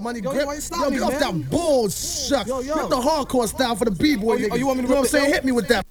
money. Yo, grip, yo, yo, me, get man. off that bull shucks. Yo, yo. The hardcore style for the b-boy. Oh, you, oh, you want me to you know what I'm saying? Hit me with that.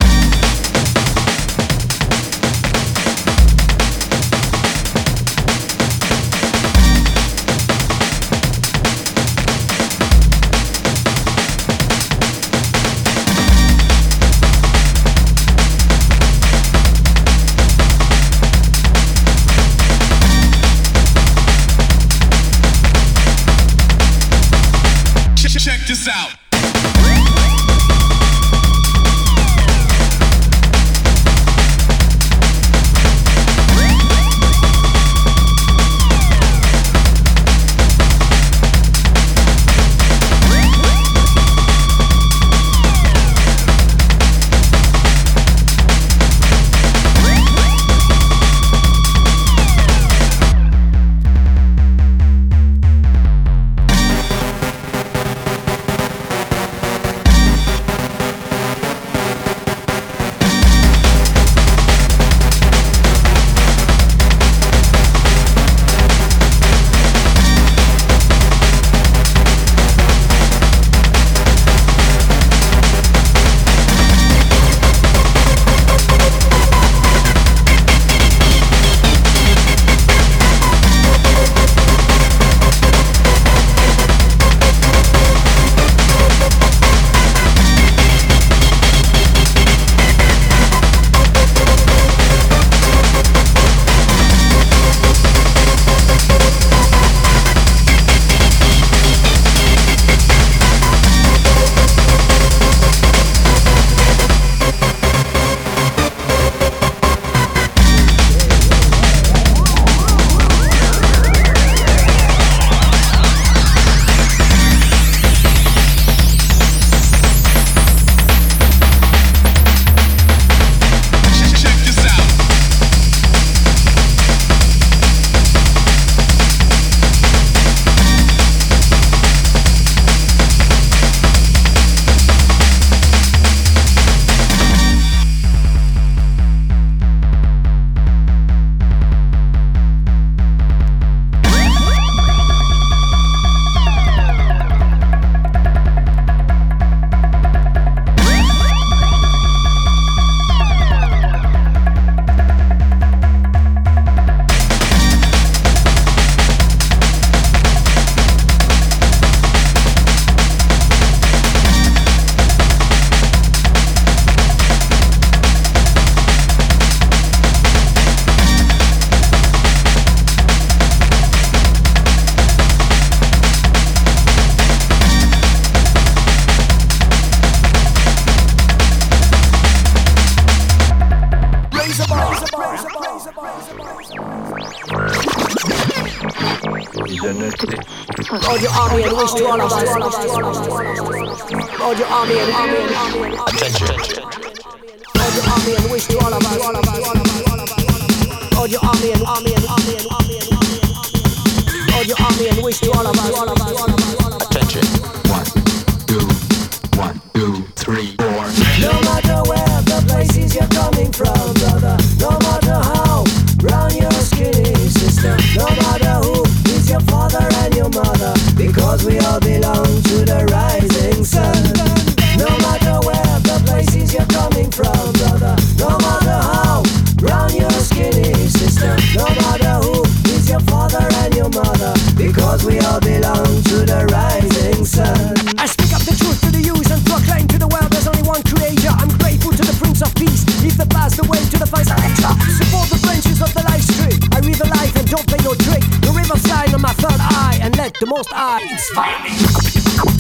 and wish to all of us. Lord, your army and army and army and army. Lord, your army and wish to all of us. Lord, your army and army. the most eyes.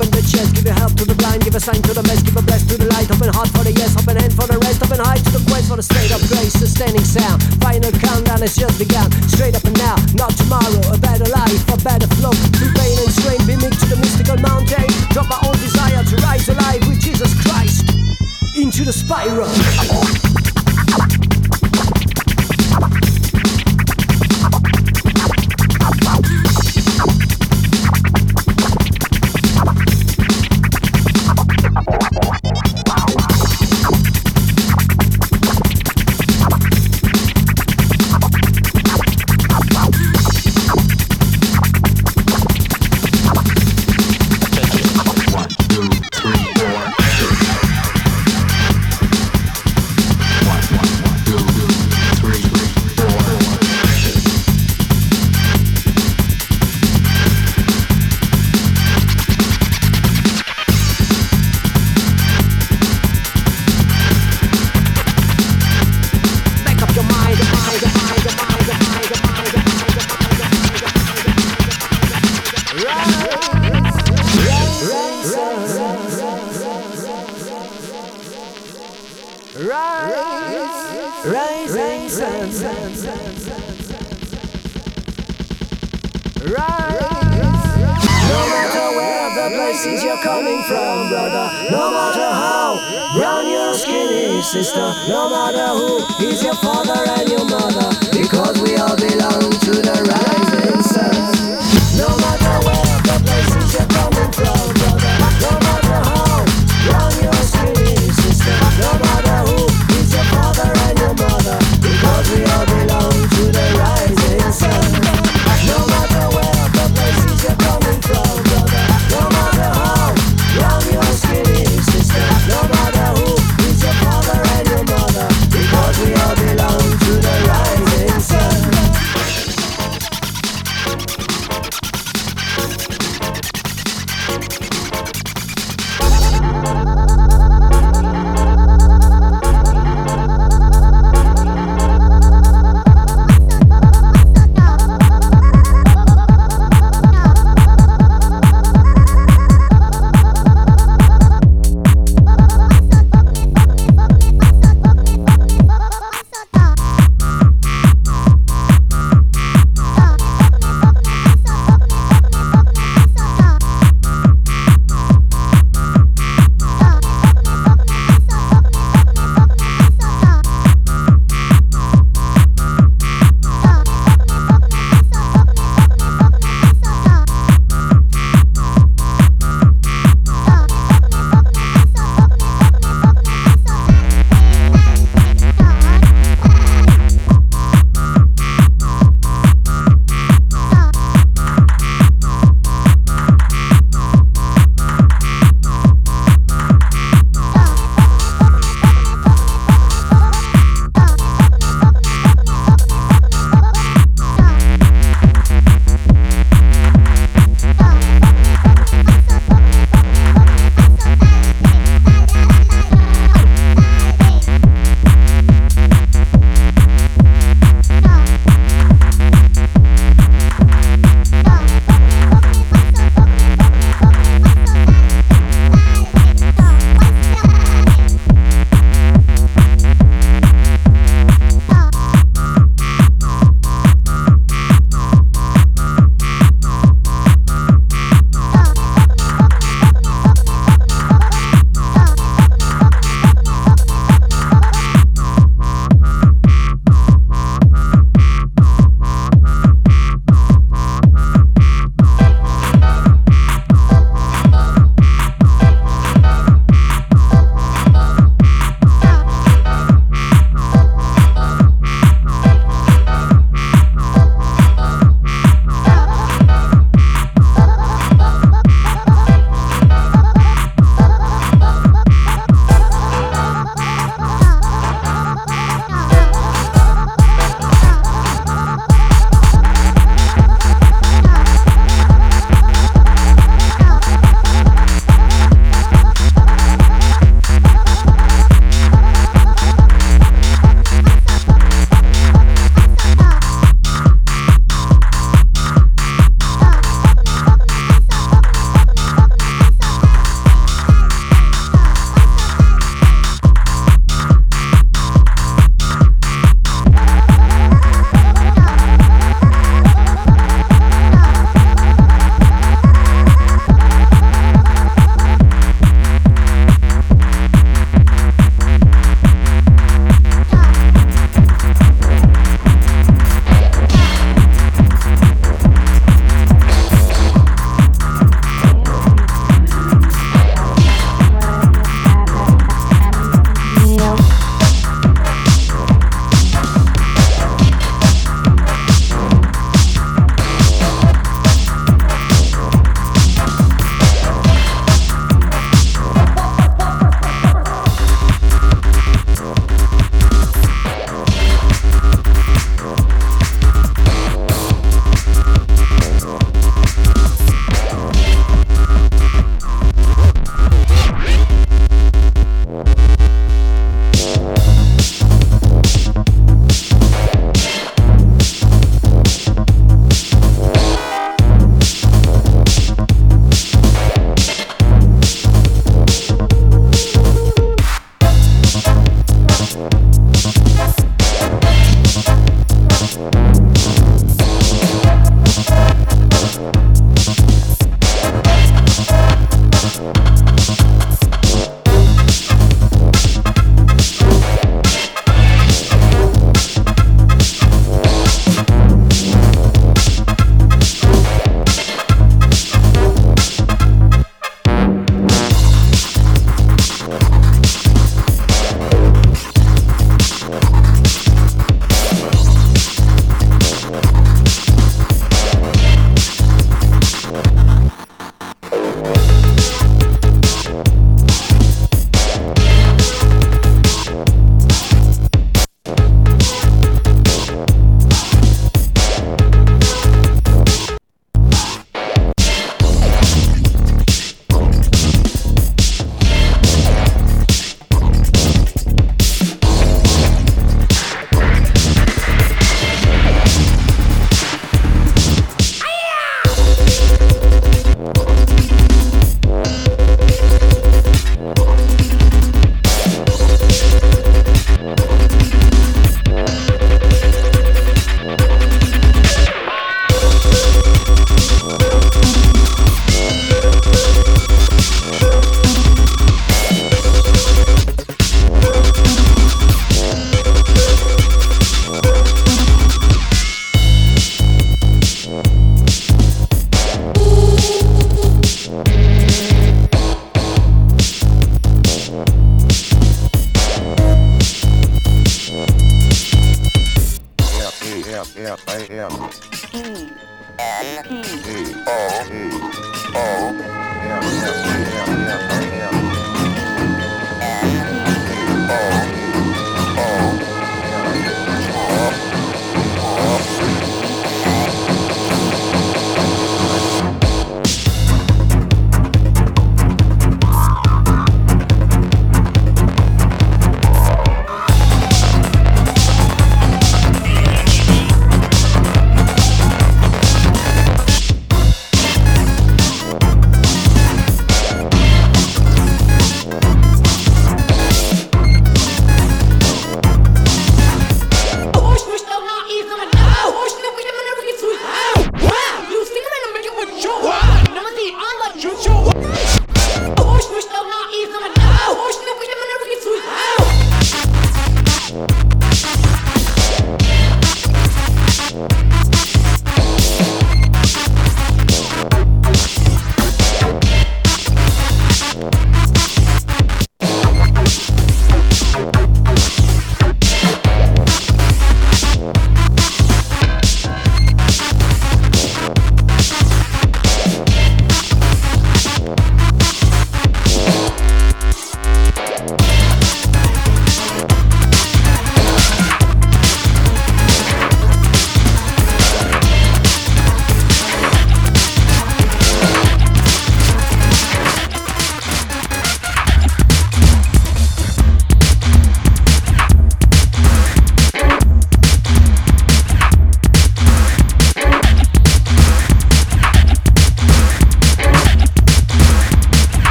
In the chest. Give a help to the blind, give a sign to the mess, give a bless to the light. Open heart for the yes, open hand for the rest, open high to the quest for the state of grace, sustaining sound. Final countdown has just begun. Straight up and now, not tomorrow. A better life, a better flow. Through pain and strain, beaming to the mystical mountain. Drop my own desire to rise alive with Jesus Christ into the spiral. Places you're coming from, brother. No matter how brown your skin is, sister. No matter who is your father and your mother, because we all belong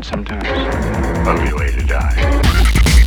that sometimes. Love you, way to die.